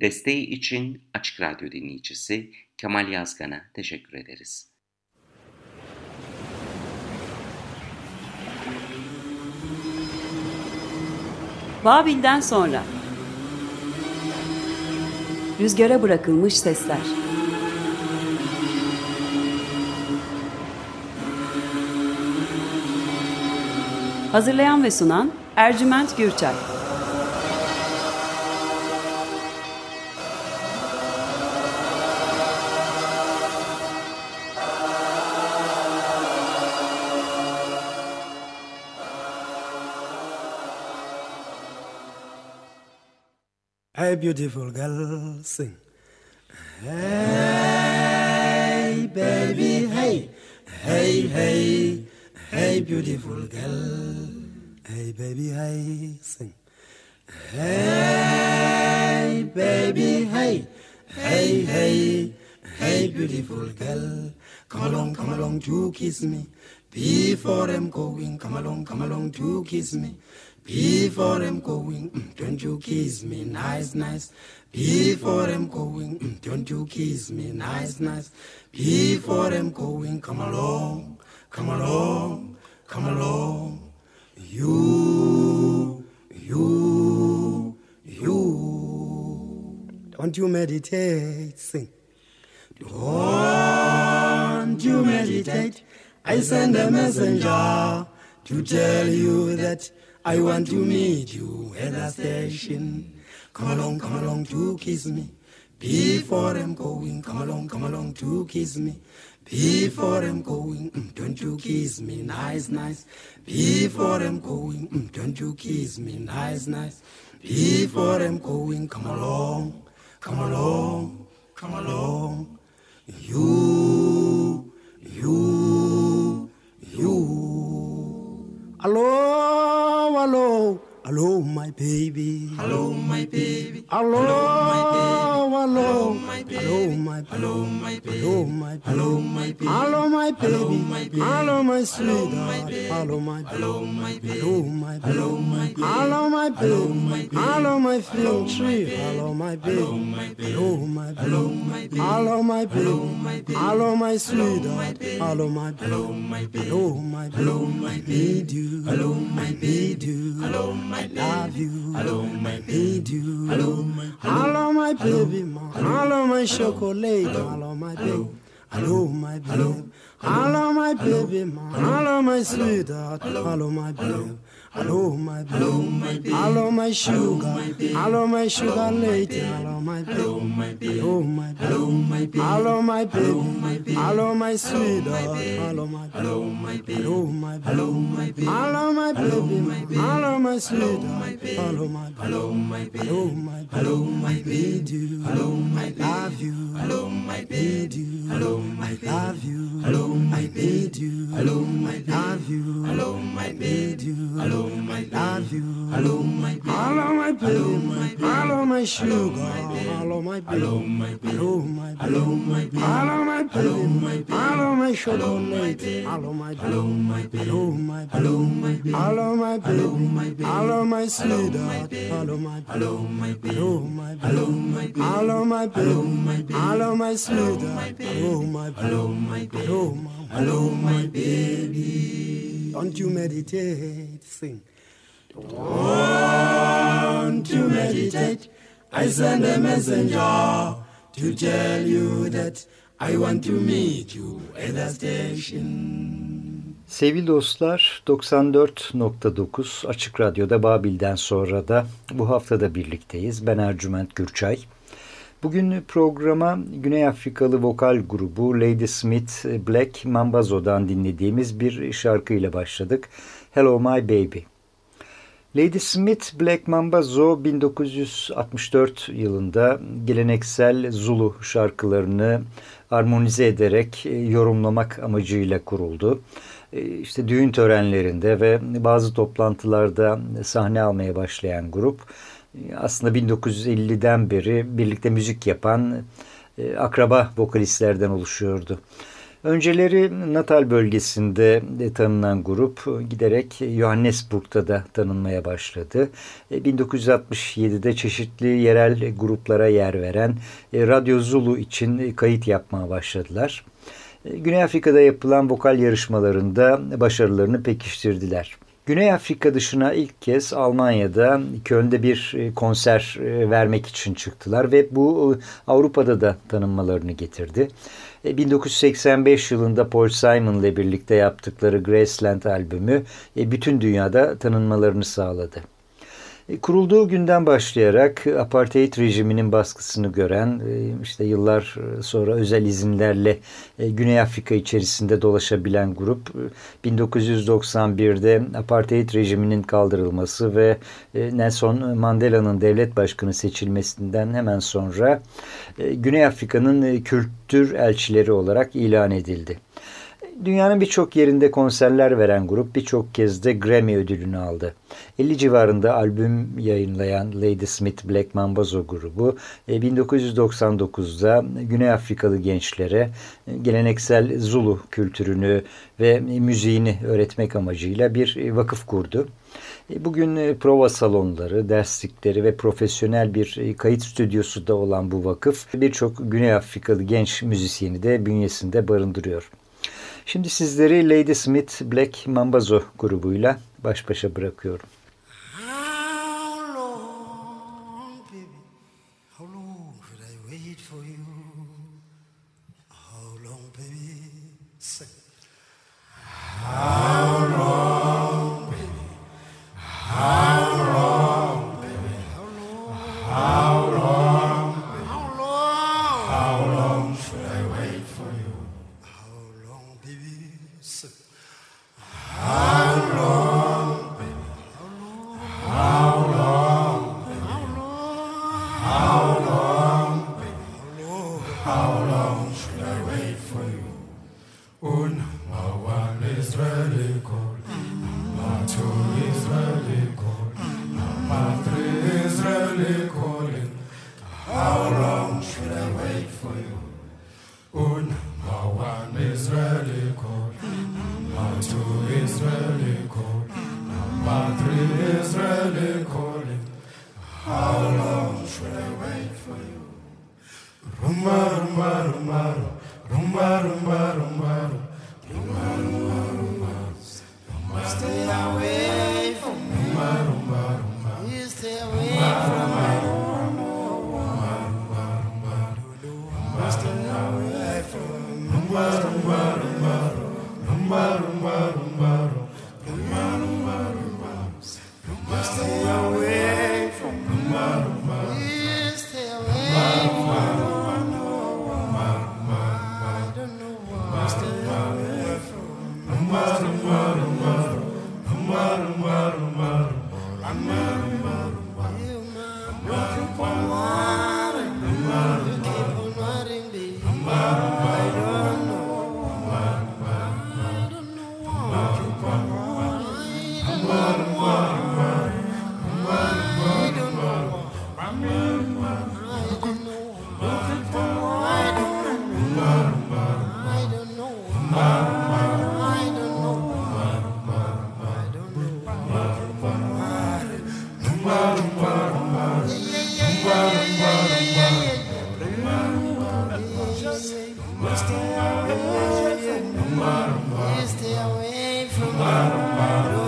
Desteği için Açık Radyo dinleyicisi Kemal Yazgan'a teşekkür ederiz. Babil'den sonra. Rüzgara bırakılmış sesler. Hazırlayan ve sunan Ercüment Gürçay beautiful girl, sing. Hey, baby, hey, hey, hey, hey, beautiful girl. Hey, baby, hey, sing. Hey, baby, hey, hey, hey, hey, beautiful girl. Come along, come along to kiss me. Before I'm going, come along, come along to kiss me. Before I'm going, mm, don't you kiss me nice, nice. Before I'm going, mm, don't you kiss me nice, nice. Before I'm going, come along, come along, come along. You, you, you. Don't you meditate, sing. Don't you meditate. I send a messenger to tell you that I want to meet you at the station. Come along, come along to kiss me. Before I'm going, come along, come along to kiss me. Before I'm going, mm, don't you kiss me nice, nice. Before I'm going, mm, don't you kiss me nice, nice. Before I'm going, come along, come along, come along. You, you, you. Hello, hello, hello, my baby. Hello, my baby. Hello, hello, my baby. Hello, my baby. Hello, my baby. Hello, my baby. Hello, my baby. Hello, my baby. Hello, my sweetheart. Hello, my baby. Hello, my baby. Hello, my baby. Hello, my baby. Hello, my baby. Hello, my tree. Hello, my baby. Hello, my baby. Hello, my baby. Hello, my baby. Hello, my sweetheart. Hello, my baby. Hello, my baby. Hello, my baby. Hello, my you. Hello, my you. Hello, my love you. Hello, my need you. Hello, my Hello, my baby. Hello, my chocolate. Hello, my baby. Hello, my baby. Hello, my baby. Hello, my sweetheart. Hello, my baby. Hello, my baby. Hello, my sugar. Hello, my sugar lady. Hello, my baby. Hello, my baby. Hello, my baby. Hello, my hello, sweetheart. Hello, my baby. Hello, my baby. Hello, my baby. Hello, my baby. Hello, my sweetheart. Hello, my baby. Hello, my baby. Hello, my baby. Hello, my you. Hello, my love you. Hello, my you. Hello, my love you. Hello, my you. Hello, my love you. Hello, my need you. Hello, my love you. Hello, my Hello, my baby. Hello, my hello, sugar. Hello, my baby. Hello, my Hello, my Hello, my Hello, my baby. Hello, my chocolate. Hello, my Hello, my Hello, my Hello, my Hello, my baby. Hello, my sweetheart. Hello, my Hello, my Hello, my Hello, my Hello, my baby. Hello, my sweetheart. Hello, my Hello, my Hello, my Hello, my baby. Don't you meditate, sing. Don't you meditate. I send a messenger to tell you that I want to meet you at the station. Sevgili dostlar 94.9 Açık Radyo'da Babil'den sonra da bu haftada birlikteyiz. Ben Ercüment Gürçay. Bugün programa Güney Afrikalı vokal grubu Lady Smith Black Mambazo'dan dinlediğimiz bir şarkıyla başladık. Hello My Baby. Lady Smith Black Mambazo 1964 yılında geleneksel Zulu şarkılarını armonize ederek yorumlamak amacıyla kuruldu. İşte düğün törenlerinde ve bazı toplantılarda sahne almaya başlayan grup aslında 1950'den beri birlikte müzik yapan akraba vokalistlerden oluşuyordu. Önceleri Natal bölgesinde tanınan grup giderek Johannesburg'da da tanınmaya başladı. 1967'de e, çeşitli yerel gruplara yer veren e, Radyo Zulu için kayıt yapmaya başladılar. E, Güney Afrika'da yapılan vokal yarışmalarında başarılarını pekiştirdiler. Güney Afrika dışına ilk kez Almanya'da Köln'de bir konser vermek için çıktılar ve bu Avrupa'da da tanınmalarını getirdi. 1985 e, yılında Paul Simon ile birlikte yaptıkları Graceland albümü e, bütün dünyada tanınmalarını sağladı. E, kurulduğu günden başlayarak apartheid rejiminin baskısını gören, işte yıllar sonra özel izinlerle Güney Afrika içerisinde dolaşabilen grup, 1991'de apartheid rejiminin kaldırılması ve Nelson Mandela'nın devlet başkanı seçilmesinden hemen sonra Güney Afrika'nın kültür elçileri olarak ilan edildi. Dünyanın birçok yerinde konserler veren grup birçok kez de Grammy ödülünü aldı. 50 civarında albüm yayınlayan Lady Smith Black Mambazo grubu 1999'da e, Güney Afrikalı gençlere e, geleneksel Zulu kültürünü ve müziğini öğretmek amacıyla bir e, vakıf kurdu. Bugün prova salonları, derslikleri ve profesyonel bir kayıt stüdyosu da olan bu vakıf birçok Güney Afrikalı genç müzisyeni de bünyesinde barındırıyor. Şimdi sizleri Lady Smith Black Mambazo grubuyla baş başa bırakıyorum. How long should I wait for you? Un is Israeli call, number two Israeli call, number three Israeli calling. How long should I wait for you? Stay away from me. Stay away from me.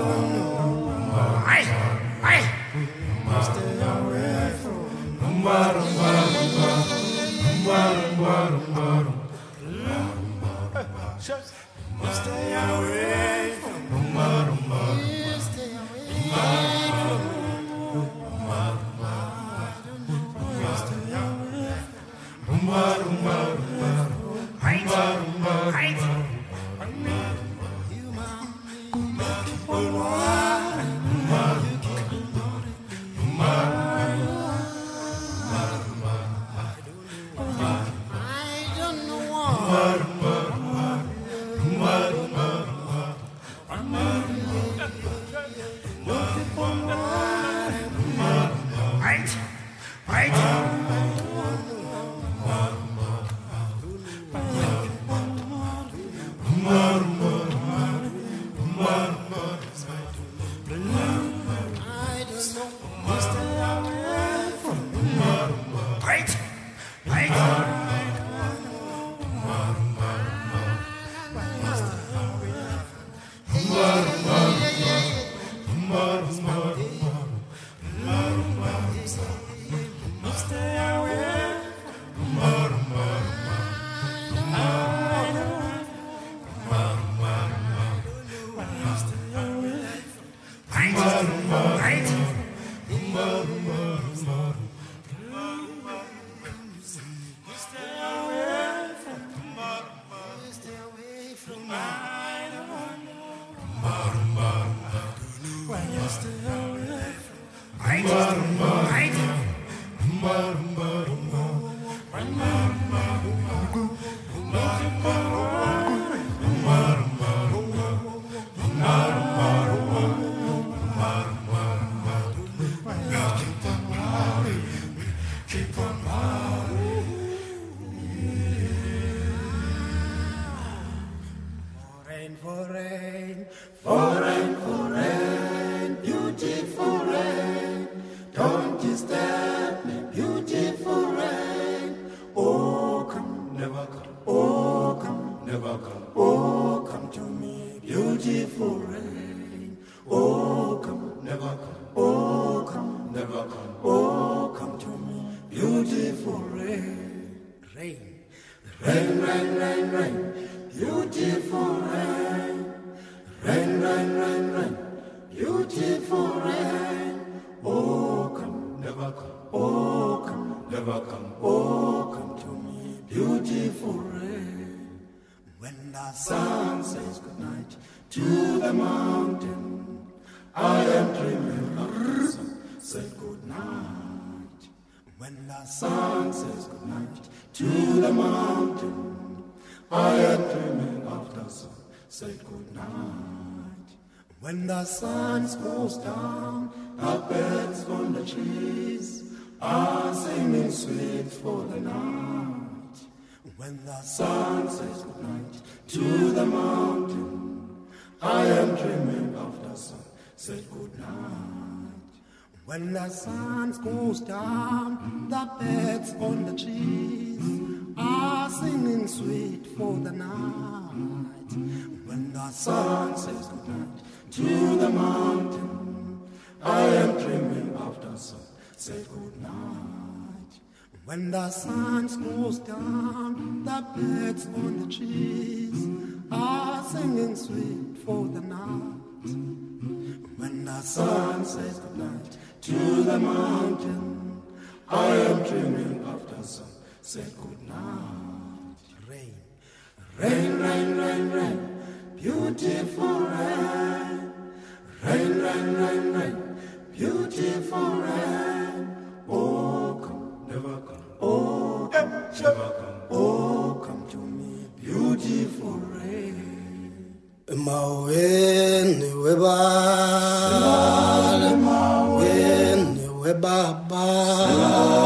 Said good night. When the sun goes down, the birds on the trees are singing sweet for the night. When the sun says good night to the mountain, I am dreaming of the sun. Said good night. When the sun goes down, the birds on the trees are singing sweet for the night. When the sun says goodnight to the mountain, I am dreaming of the sun. Say goodnight. When the sun goes down, the birds on the trees are singing sweet for the night. When the sun says goodnight to the mountain, I am dreaming of the sun. Say goodnight. Rain, rain, rain, rain, rain. Beautiful rain, rain, rain, rain, rain. Beautiful rain. Oh, come, never come. Oh, come, never come. Oh, come to me, beautiful rain. Maweni webaba, maweni webaba.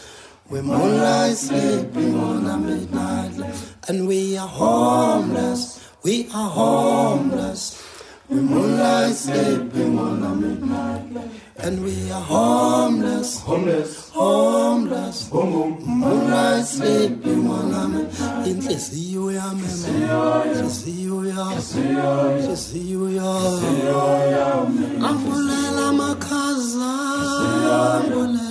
We moonlight sleeping on a midnight light. And we are homeless, we are homeless. We moonlight sleeping on a midnight light. And we are homeless, homeless, homeless. Home. Moonlight sleeping on a midnight. Inhliziyo yami, inhliziyo yami, inhliziyo yami. Ambulela makhaza, ambulela.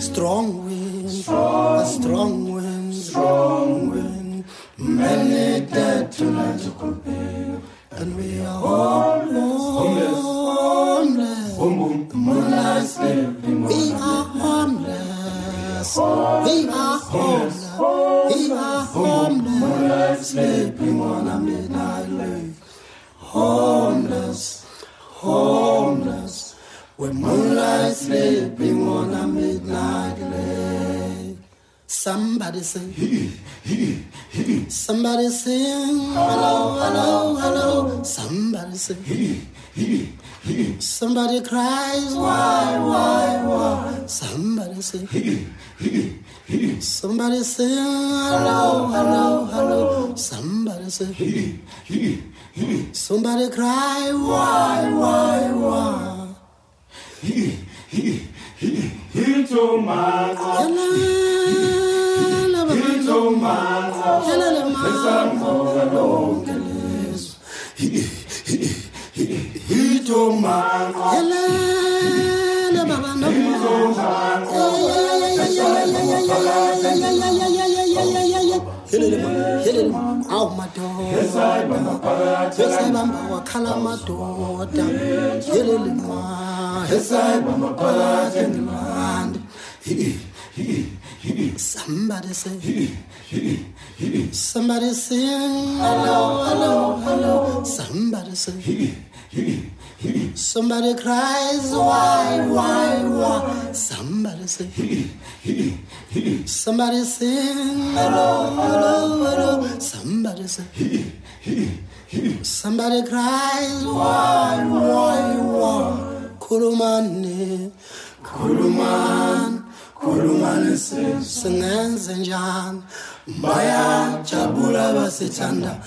Strong wind, strong, a strong wind, strong wind. Many dead tonight, to compare. and we are homeless, homeless. The moonlight sleeping. We are homeless. We are homeless. We are homeless. Sleeping on a midnight lake. Homeless, homeless. With moonlight sleeping on a midnight lake. Somebody say, somebody sing, hello, hello, hello. Somebody say, somebody cries, why, why, why. Somebody say, somebody sing, hello, hello, hello. Somebody say, somebody cry, why, why, why into my love into my love into my love awu madoda engilandi somebody say somebody sing hello hello hello. Somebody say Somebody cries, why, why, why? Somebody say, somebody sing, hello, hello, hello. Somebody say, somebody cries, why, why, why? Kulumani, kuluman, kulumani singenze njani? Bayajabula basithanda.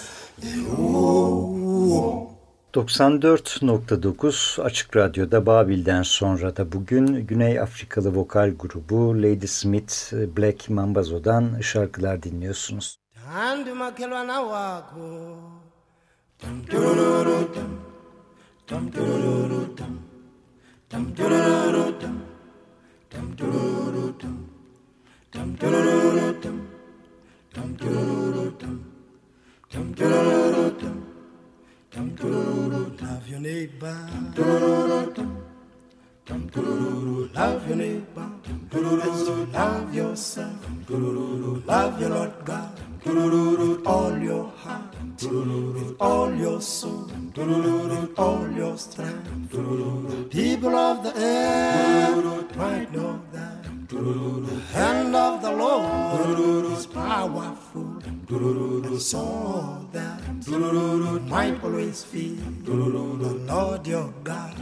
Oh. 94.9 Açık Radyo'da Babil'den sonra da bugün Güney Afrikalı vokal grubu Lady Smith Black Mambazo'dan şarkılar dinliyorsunuz. Love your neighbor. Love your neighbor. As you love yourself. Love your Lord God. With all your heart, with all your soul, with all your strength. People of the earth might know that the hand of the Lord is powerful. So that might always feel the Lord your God.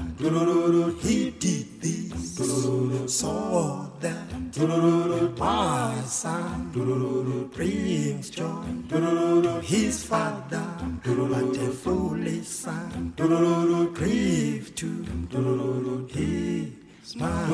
He did this so that my son brings joy to his father, but a foolish son grief to his smile.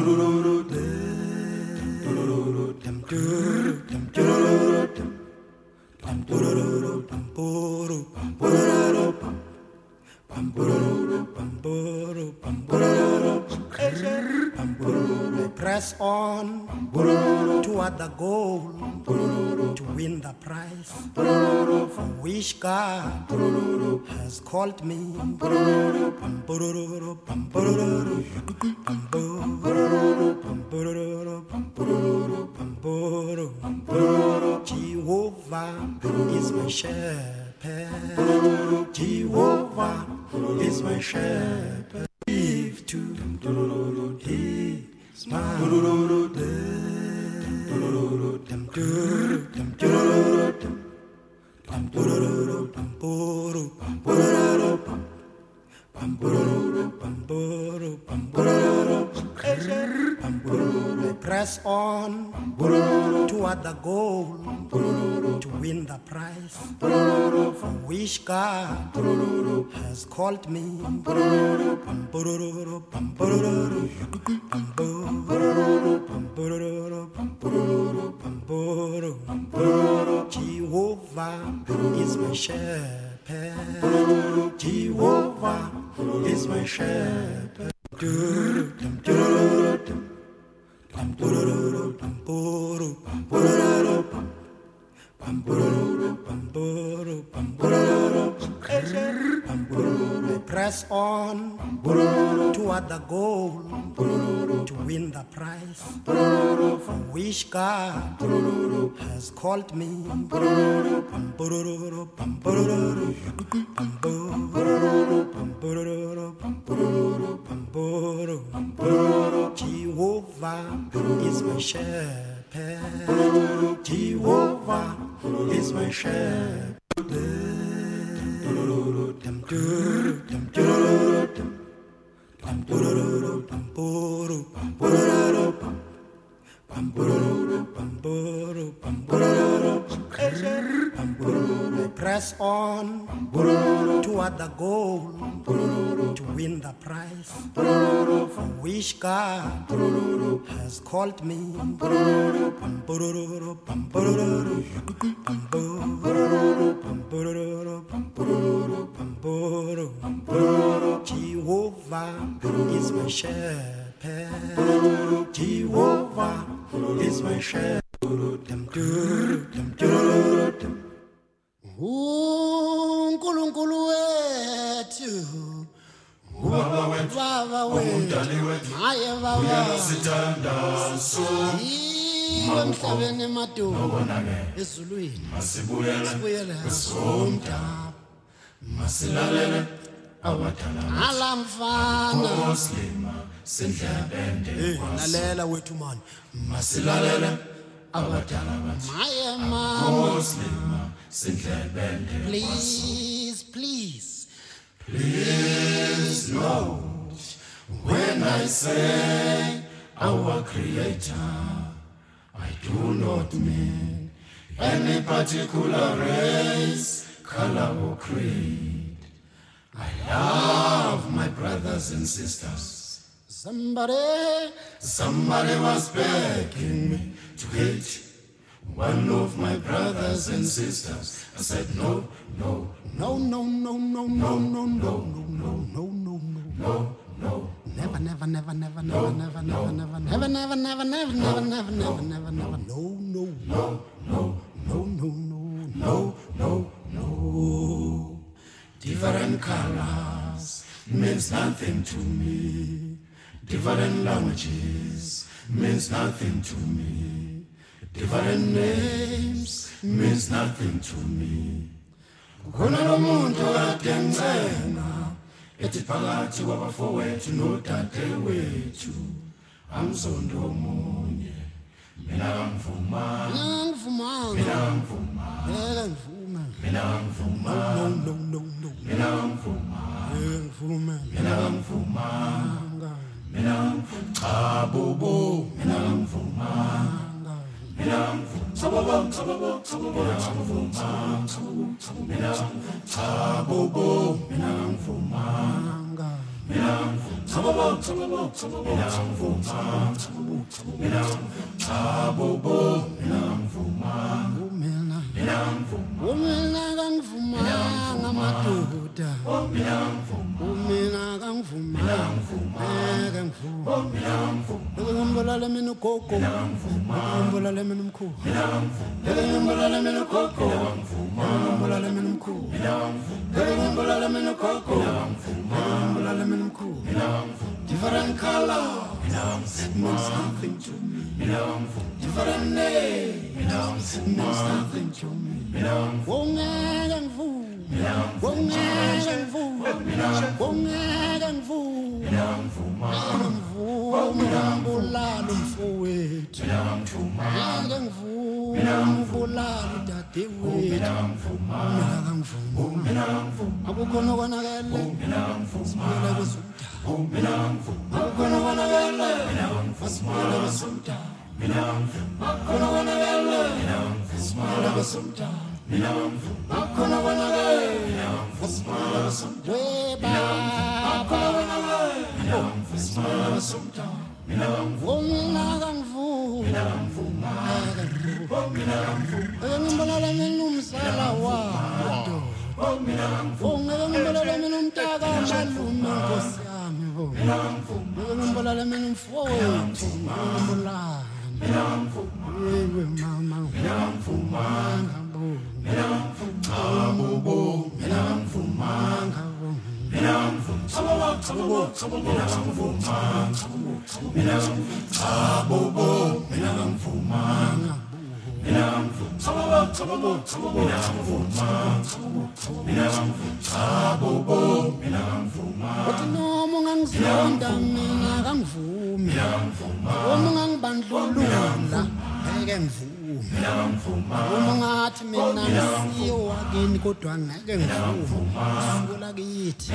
Press on toward the goal to win the prize for which God has called me. Jehovah is my shepherd. Jehovah is my shepherd. Give to his press called me. Jehovah is my shepherd. Jehovah is my shepherd. Press on toward the goal to win the prize. Wish God has called me. Jehovah is my shepherd. Jehovah is my shepherd. Press on toward the goal to win the prize. Wish God has called me. Jehovah is my shepherd shepherd. Jehovah is my shepherd. unkulunkulu wethu. Ubaba emhlabeni emaduku ezulwini. Masilalele abadala ala sindlebende lalela wethu mani. Abadala bathi haye mama oslima sindlebende please please. Please note when I say our creator, I do not mean any particular race, color, or creed. I love my brothers and sisters. somebody Somebody was begging me to hate one of my brothers and sisters. I said, no, no, no no no no no no no no no no no no, no. Never, never, never, never, never, never, never, never, never, never, never, never, never, never, never, never, never. No, no, no, no, no, no, no, no, no, no. Different colors means nothing to me. Different languages means nothing to me. Different names means nothing to me. Khona nomuntu kade ngicenga ethi phakathi kwabafowethu nodadewethu amzondo omunye mina kangivuma Angivumanga. mina kangivuma Minang Fuma. No, no, no, no. Minang Fuma. Minang Fuma. Minang Fuma. Minang Fuma. Bobo. Minang Fuma. Minang Fuma. Sababang, sababang, sababang, sababang, sababang, Minang Fuma. Bobo. Minang Fuma. Minang Fuma. Sababang, sababang, sababang, Minang Fuma. Minang Fuma. Bobo. Minang Fuma different color means something to me akukho nokonakele sibuyele kuzu Minamfu, Makona Smala Oh, wami bo ngibulala mina umfowethu ngibulani yewe mama ngangaboni ngabo ngangavumanga mina ngivumanga uthi noma ungangizonda mina kangivumi uma ungangibandlulula ngeke ngivume umungathi mina ngisiwo akini kodwa ngeke ngisukusukola kithi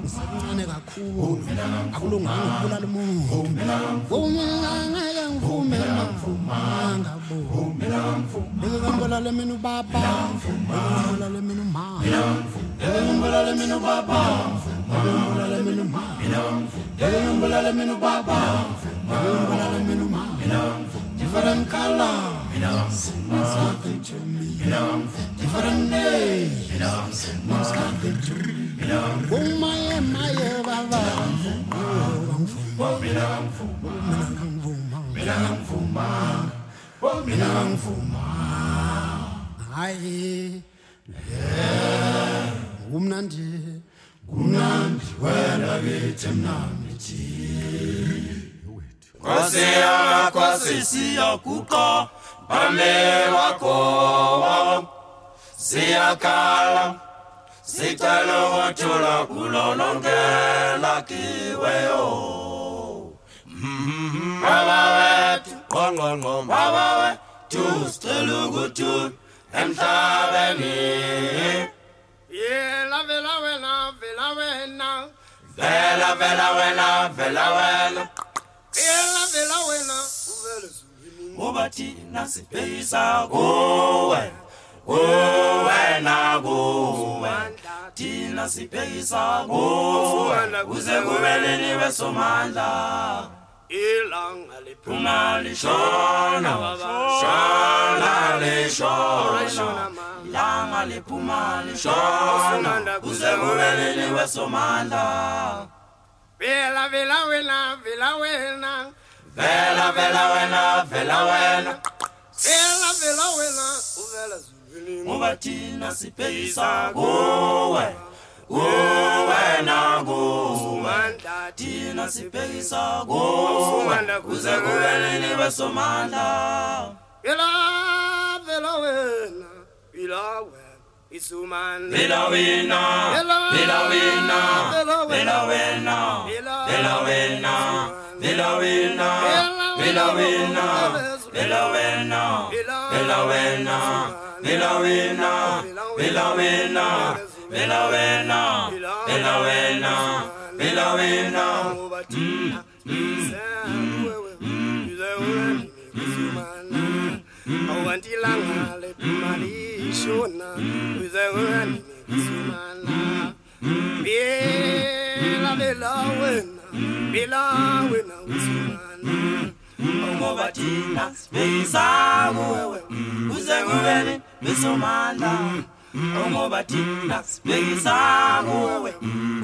ngisemncane kakhulu akulunganga ukubulala umuntu umangeke ngivume mangabuo ngikekambolale mina ubaba ngikekambolale mina umama ngikekambolale mina ubaba ngikekambolale mina umama ngikekambolale mina ubaba ngikekambolale mina umama ndifana mkala Inom, inom, differente. Inom, inom, umaye maye baba. Minang fuma, minang fuma, minang fuma. Aye, yeah. Umnandi, umnandi, wena kithi mnandi. Kwasi ya kwasi siya kuqa bame wakho siyakhala sicela ukuthola kulo lonke lakiweyo mm-hmm. baba wethu qongqongqo baba wethu sicela ukuthi emhlabeni Vela, vela, vela, vela, vela. vela vela wena vela wena Vela, vela, vela. Uvele zulu. ngoba thina sibhekisa kuwe kuwena kuwe thina sibhekisa kuwe kuze kube nini besomandla Ilanga liphuma. phuma lishona shona lishona Shona, ma. ilanga liphuma lishona kuze kube nini besomandla Vela, vela, vela, vela, vela. Vela vela wena vela wena Vela, vela, vela. Uvele zulu. ngoba thina sibhekisa kuwe kuwe Mandla thina sibhekisa kuwe kuze kube nini besomandla Vela, vela, vela. Vela, wena, vela wena, vela wena, vela wena, vela wena, vela wena, vela wena, vela wena, vela wena, vela wena, vela wena, vela wena, vela wena. awandilanga lemalishona uzengani kusumana bela bela wena bela wena usumana ngoba thina beyizama wewe uze ngubele misomandla ngoba thina beyizama wewe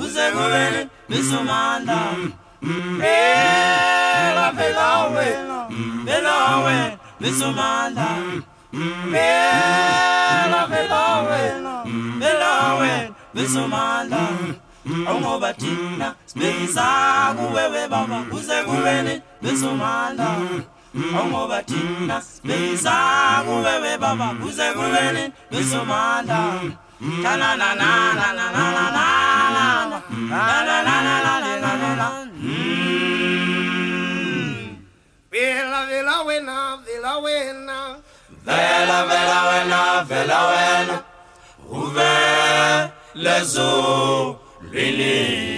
uze ngubele misomandla Bela belawe belawe misomandla Bela belawe belawe misomandla Mm. Ngoba thina mm. sibiza mm. kuwewe baba kuze kubene besomandla Ngoba thina sibiza kuwewe baba kuze kubene besomandla La la la la la la la la la la la la la la la Vela vela wena vela wena. Vela vela wena vela wena. Uve lezo. Zulwini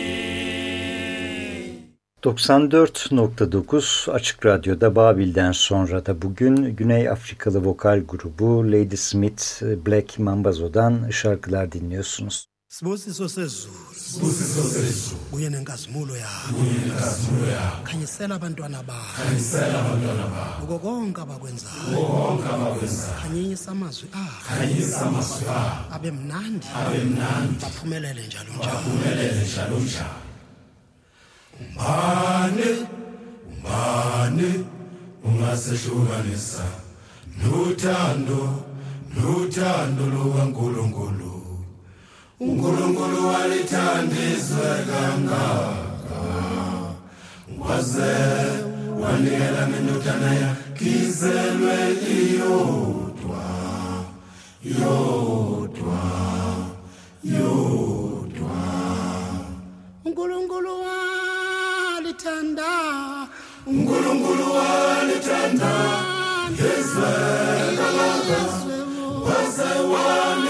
94.9 Açık Radyo'da Babil'den sonra da bugün Güney Afrikalı vokal grubu Lady Smith Black Mambazo'dan şarkılar dinliyorsunuz. Sibusiso sethu buye nenkazimulo yakho khanyisela abantwana bakho uko konke abakwenzayo. Khanyisa amazwi akho abe mnandi. Baphumelele njalo njalo. Umbane umbane ungasehlukanisa. Nothando nothando lukaNkulunkulu uNkulunkulu walithanda izwe kangaka. Waze wanikela nendodana yakhe izelwe iyodwa yodwa yodwa. Unkulunkulu walithanda uNkulunkulu walithanda izwe kangaka waze wanikela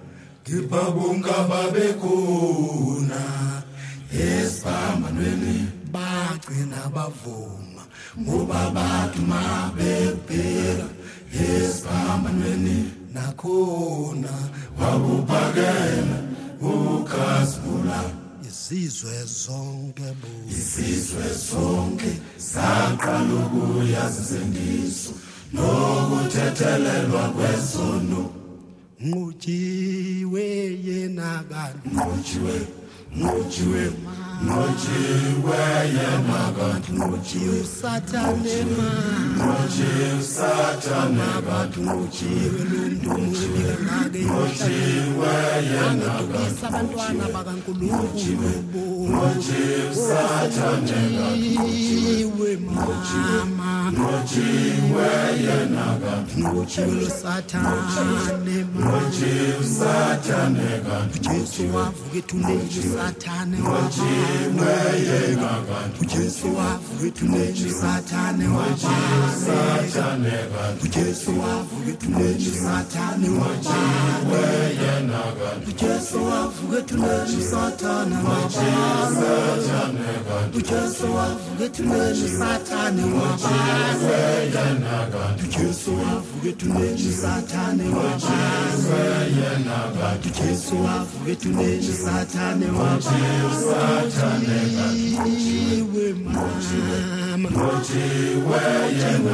ngibabunga babekhona esiphambanweni bagcina bavuma. Ngoba bathi mabebheka. Esiphambanweni nakhona wabuphakela ukhasibula izizwe zonke bo izizwe zonke saqala ukuyazi sendiso nokuthethelelwa kwezono. Nqutyiwe yena kanti. Nqotshiwe nqotshiwe Nojiwe yemagat nojiwe satanema Nojiwe satanegat nojiwe lumdumjiwe Nojiwe yemagat abantwana bakaNkulunkulu. Nojiwe satanegat nojiwe mama. Nojiwe yenagat nojiwe satanema Nojiwe satanegat nojiwe Jesu wavuke tulele satane wababa yena kanti ujesu usathane usathane kanti ujesu usathane nqotshiwe yena kanti ujesu usathane usathane kanti ujesu wavuka ethuneni usathane yena kanti ujesu wavuka ethuneni usathane yena kanti ujesu wavuka ethuneni usathane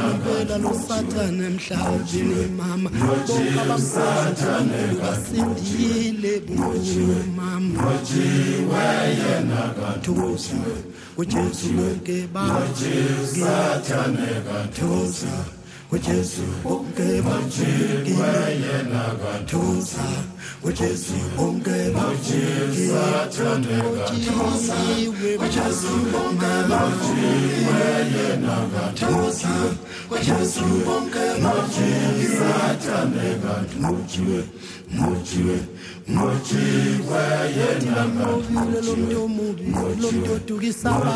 impela losathane emhlabeni mama bonke abamsathane basindile buwe mama nqotshiwe yena kanti thokoza kujesu bonke usathane kujesu bonke bajikile thokoza kujesu bonke bajikile Ujiwe kujesu bonke bajikile thokoza kujesu bonke bajikile kanti Mujiwe, nqotshiwe nqotshiwe yena mobile lo muntu omubi lo muntu odukisa lo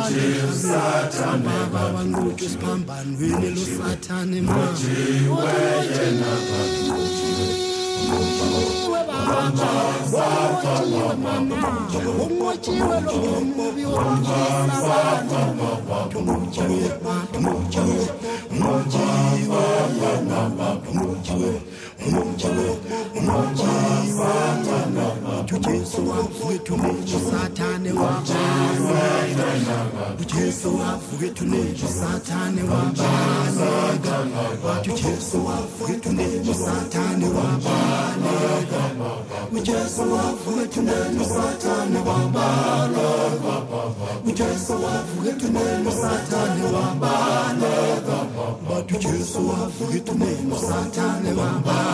ujesu wamfowethu usathane wambaleka ujesu wamfowethu usathane wambaleka ujesu wamfowethu to wambaleka ujesu wamfowethu usathane wambaleka ujesu To usathane wambaleka but ujesu wamfowethu usathane wambaleka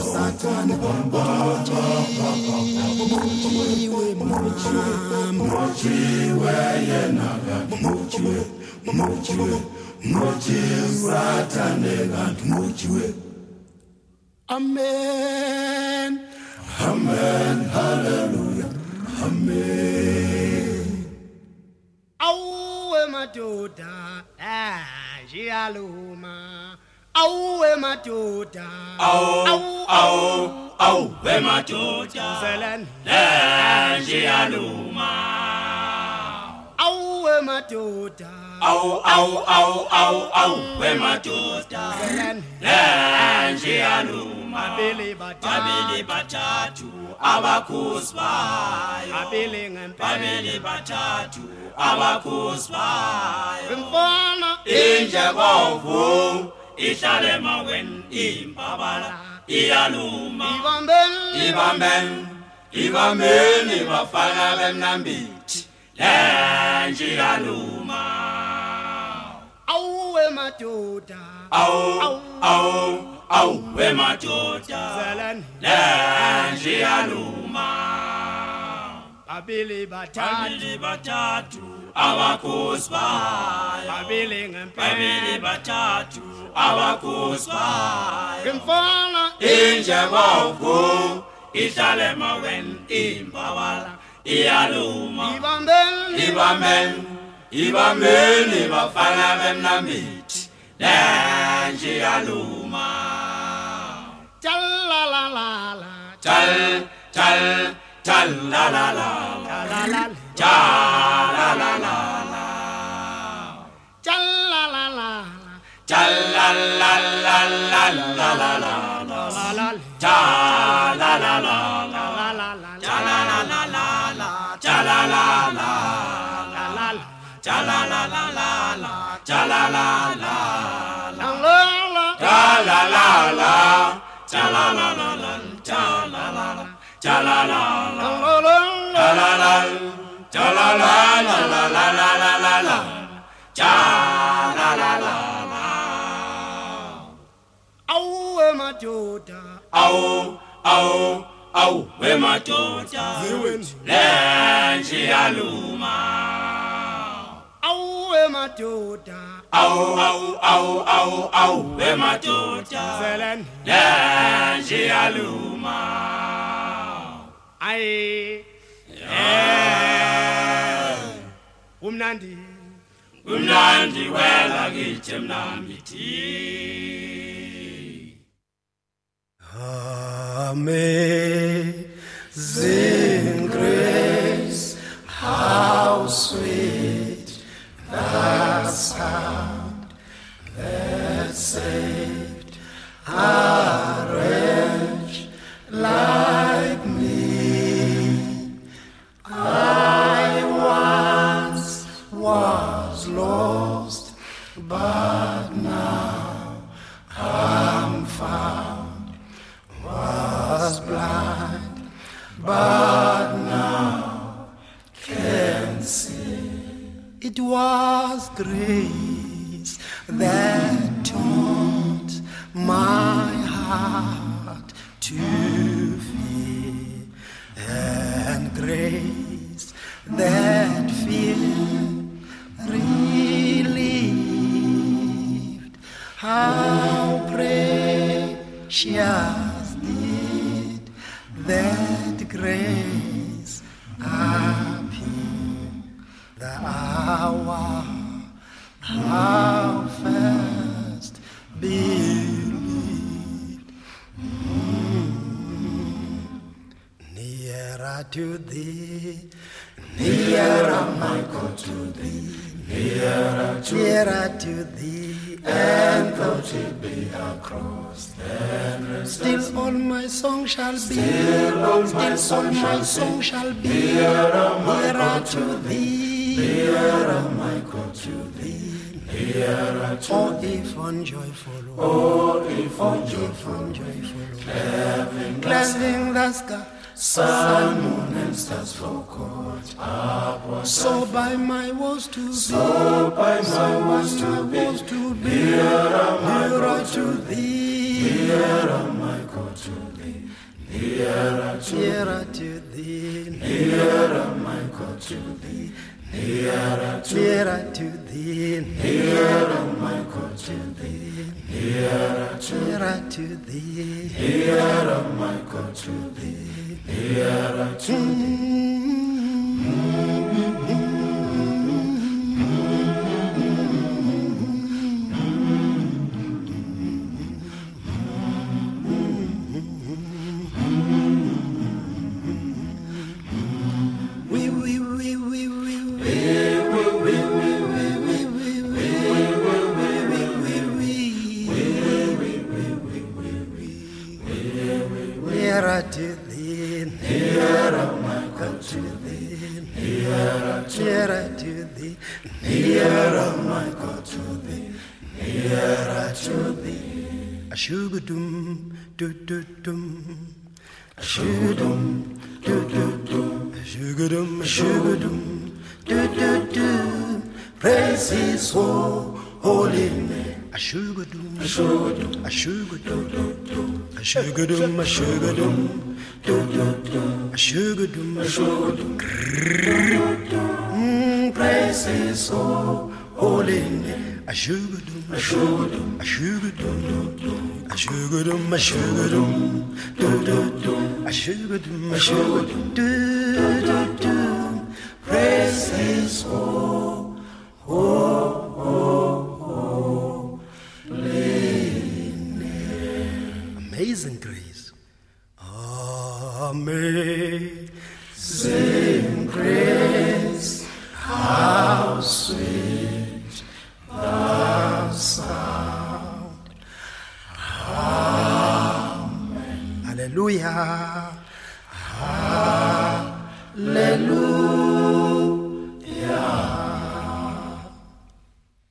Satani Satani Amen Amen Hallelujah Amen Awuwe madoda eh, ajiyaluma Awuwe madoda Awu awu awu wemadoda Zelani Lenjiyaluma Awuwe madoda Awu awu awu awu eh, awu wemadoda Zelani abili bathathu, bathathu abakhusbayo abili ngempela. Bathathu abakhusbayo imfana. Inje kovu ihlale emokweni impabala iyaluma. Ibambeni ibambeni ibambeni bafana bemnambithi. Lenje iyaluma. Awuwe madoda awu. awu. awu wemajoda lenje yaluma babili bathathu abakusibayo babili ngempela. Bathathu abakusibayo ngimfana. Inje bawuku ihlale emaweni imbawala iyaluma. Ibambeni. Ibambeni ibambeni bafana bemnamithi lenje yaluma iyaluma Chalalala tal tal tal la la la Chalalala tal la la la la Chalalala tal la la la la la la la Chalalala tal la la la la Chalalala tal la la la la la tal la la la Chalalala cha la la la la la cha la la la la cha la la la la la la la la la cha la la la la Awuwe madoda awu awu awu we madoda lenje yaluma Awuwe madoda awu awu awu awu awu we madoda Zelani lenje yaluma Aye Umnandi kumnandi wela kithi mnambithi Amazing grace, how sweet the sound. That saved a It was grace that taught my heart to fear, and grace that fear relieved. How precious did that grace to thee. Nearer my God to thee. Nearer to, nearer to thee. And though it be across Still all my song shall be, still all my song, shall, song shall be. Nearer to thee, nearer my God to thee. Oh, oh, if unjoyful, oh, if unjoyful, cleansing the sky, sun, moon, and stars forgot. So by my woes to be, so by my woes to be, to be nearer to thee, nearer my God to thee. Nearer to, nearer to thee, nearer my God to thee, nearer to, nearer to thee, nearer my God to thee, nearer to, nearer to thee, nearer my God to thee, nearer to thee, nearer, nearer to thee, nearer my God to thee, nearer to thee. A shugadum, do do dum, a shugadum, do do dum, a shugadum, a shugadum, do do do. Praise His ho- holy name. A shugadum, a shugadum, a shugadum, a shugadum, a shugadum, do do do, a shugadum. Mm, Praise His holy name. A shugadum, a shugadum, a shugadum, a shugadum, a shugadum, do do do, a shugadum, a shugadum, do do do. Praise His ho- ho- ho- holy name. Amazing grace. Amazing grace. How sweet the sound. Amen. Hallelujah. Hallelujah.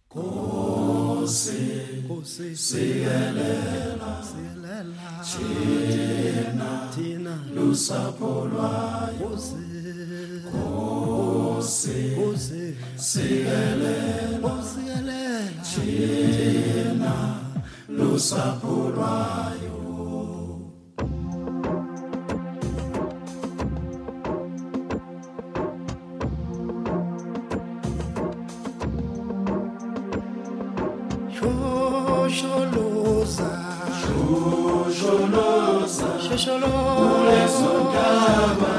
Kosi, Kosi, sielela, sielela, tina, tina, lusapho lwayo. Kosi, Kosi, sielela, sielela, tina, lusapho lwayo. Shosholoza Shosholoza Shosholoza Shosholoza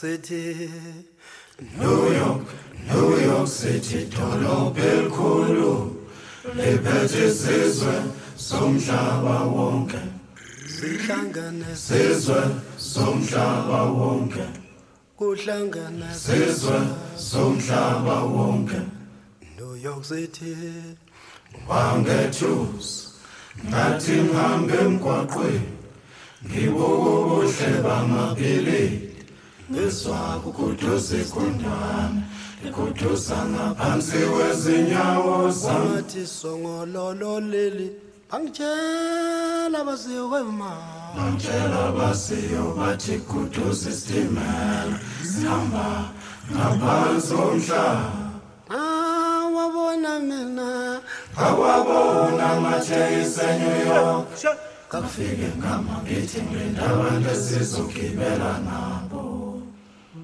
City, New York, New York City, dolobha elikhulu liphethe isizwe somhlaba wonke. sihlangane Sizwe somhlaba wonke. kuhlangane Sizwe somhlaba wonke. New York City, wangethusi ngathi ngihambe emgwaqweni ngibuka ubuhle bamabhilidi ngizwa kukuduza igundane likuduza ngaphansi kwezinyawo zami. Wangathi songololo leli bangitshela basiyokwema bangitshela basiyo bathi kuduza isitimela sihamba ngaphansi komhlaba awabona mina awabona amathekisi eNew York. Kafike ngama ngithi ngilinda abantu esizogibela nabo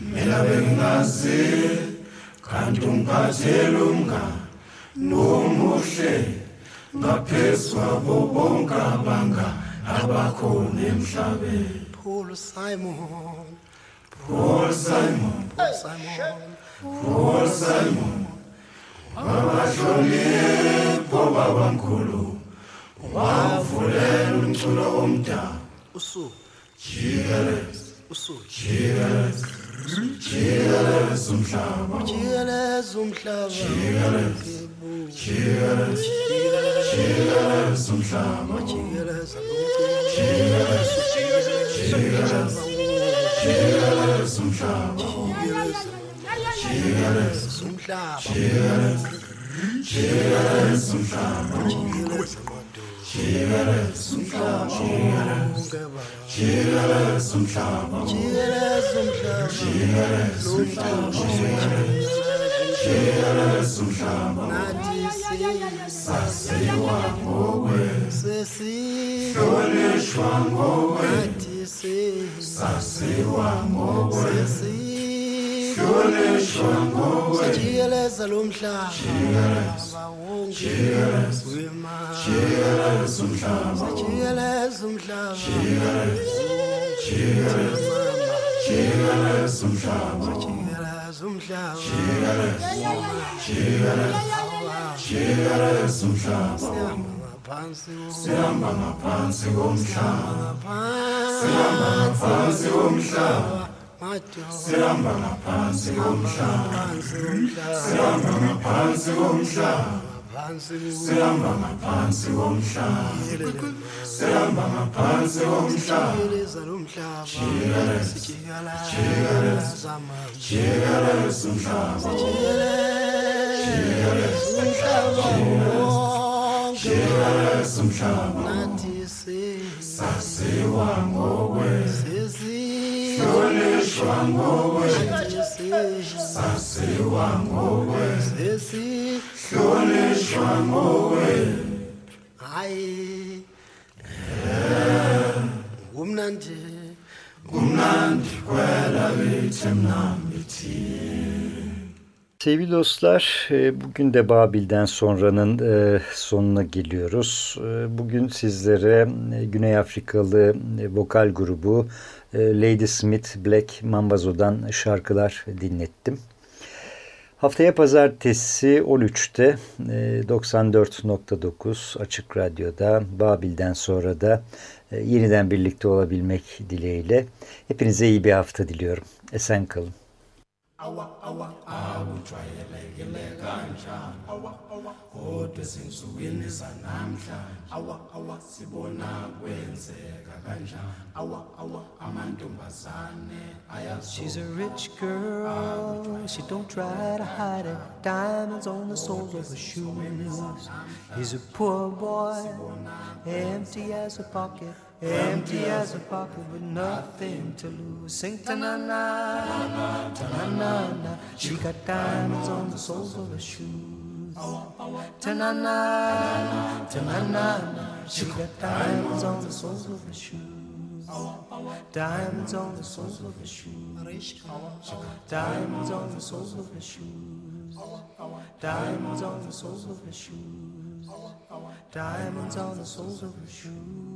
Mina bengazi kanti ungiphathela umngani nomuhle ngaphezulu kwabo bonke abangani abakhona emhlabeni. Paul Simon, Paul Simon, Simon, Paul Simon. Abahlonipho babamkhulu wavulela umculo omdala. usu, Jikelez, usu, jikelez, jikelez umhlaba. jikeleza umhlaba, Jikelez, jikelez, jikelez umhlaba. jikeleza Jikelez, jikelez, jikelez umhlaba. Jikelez, umhlaba, jikelez, jikelez umhlaba. Jikelez umhlaba. Jikelez umhlaba. jikeleza umhlaba, Jikelez umhlaba. Jikelez umhlaba. sesi, Hlonishwa ngokwe. jikeleza lo mhlaba, wonke, wema, Jikelez umhlaba. jikeleza umhlaba, Jikelez, jikelez umhlaba. Jikeleza umhlaba, Jikelez, jikelez umhlaba. Sihamba ngaphansi komhlaba. Sihamba ngaphansi komhlaba. Sihamba ngaphansi komhlaba. Sihamba ngaphansi komhlaba. Sihamba ngaphansi komhlaba. Sihamba ngaphansi komhlaba. jikeleza lo mhlaba, sijikeleza amanzi, Jikelez umhlaba. jikeleza umhlaba wonke, Jikelez Saziwa ngokwe. sesi, Hlonishwa ngokwe. hayi, kumnandi, Kumnandi kwela lithi mnambithi. Sevgili dostlar, e, bugün de Babil'den sonranın e, sonuna geliyoruz. E, Bugün sizlere Güney Afrikalı vokal grubu Lady Smith Black Mambazo'dan şarkılar dinlettim. Haftaya pazartesi 13'te e, 94.9 Açık Radyo'da Babil'den sonra da yeniden birlikte olabilmek dileğiyle hepinize iyi bir hafta diliyorum. Esen kalın. Awujwayelekile kanjani awa awa kodwa ezinsukwini zanamhlanje awa awa sibona kwenzeka kanjani awa awa amantombazane She's a rich girl, she don't try to hide it. Diamonds on the soles of her shoes. He's a poor boy, empty as a pocket. Empty as a pocket with nothing to lose. Sing ta na na, na. She got diamonds on the soles of her shoes. Ta na na, ta na na na. She got diamonds on the soles of her shoes. Diamonds on the soles of her shoes. Diamonds on the soles of her shoes. Diamonds on the soles of her shoes. Diamonds on the soles of her shoes.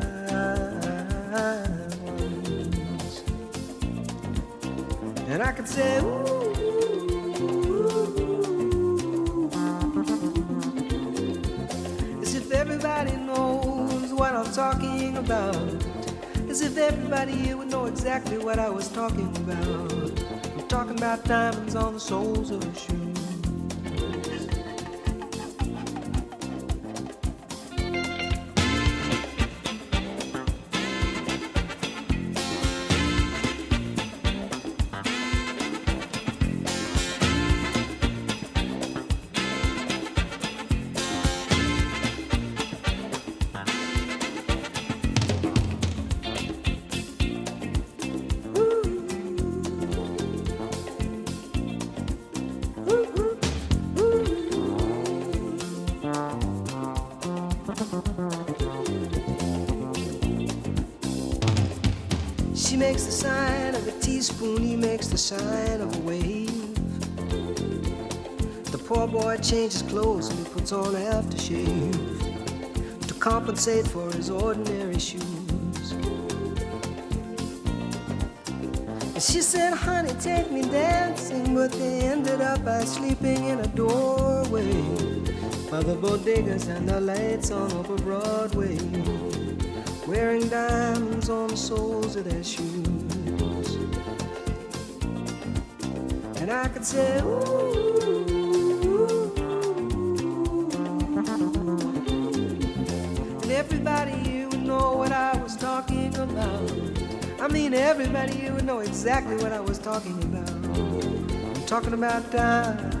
And I say, ooh, as if everybody knows what I'm talking about. As if everybody here would know exactly what I was talking about. I'm talking about diamonds on the soles of shoes. Of a wave. The poor boy changes clothes and he puts on aftershave to compensate for his ordinary shoes. And she said, honey, take me dancing, but they ended up by sleeping in a doorway by the bodegas and the lights on over Broadway wearing diamonds on the soles of their shoes. And I could say, ooh. And everybody here would know what I was talking about. I mean, everybody here would know exactly what I was talking about. I'm talking about diamonds.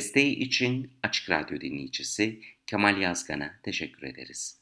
Desteği için Açık Radyo dinleyicisi Kemal Yazgan'a teşekkür ederiz.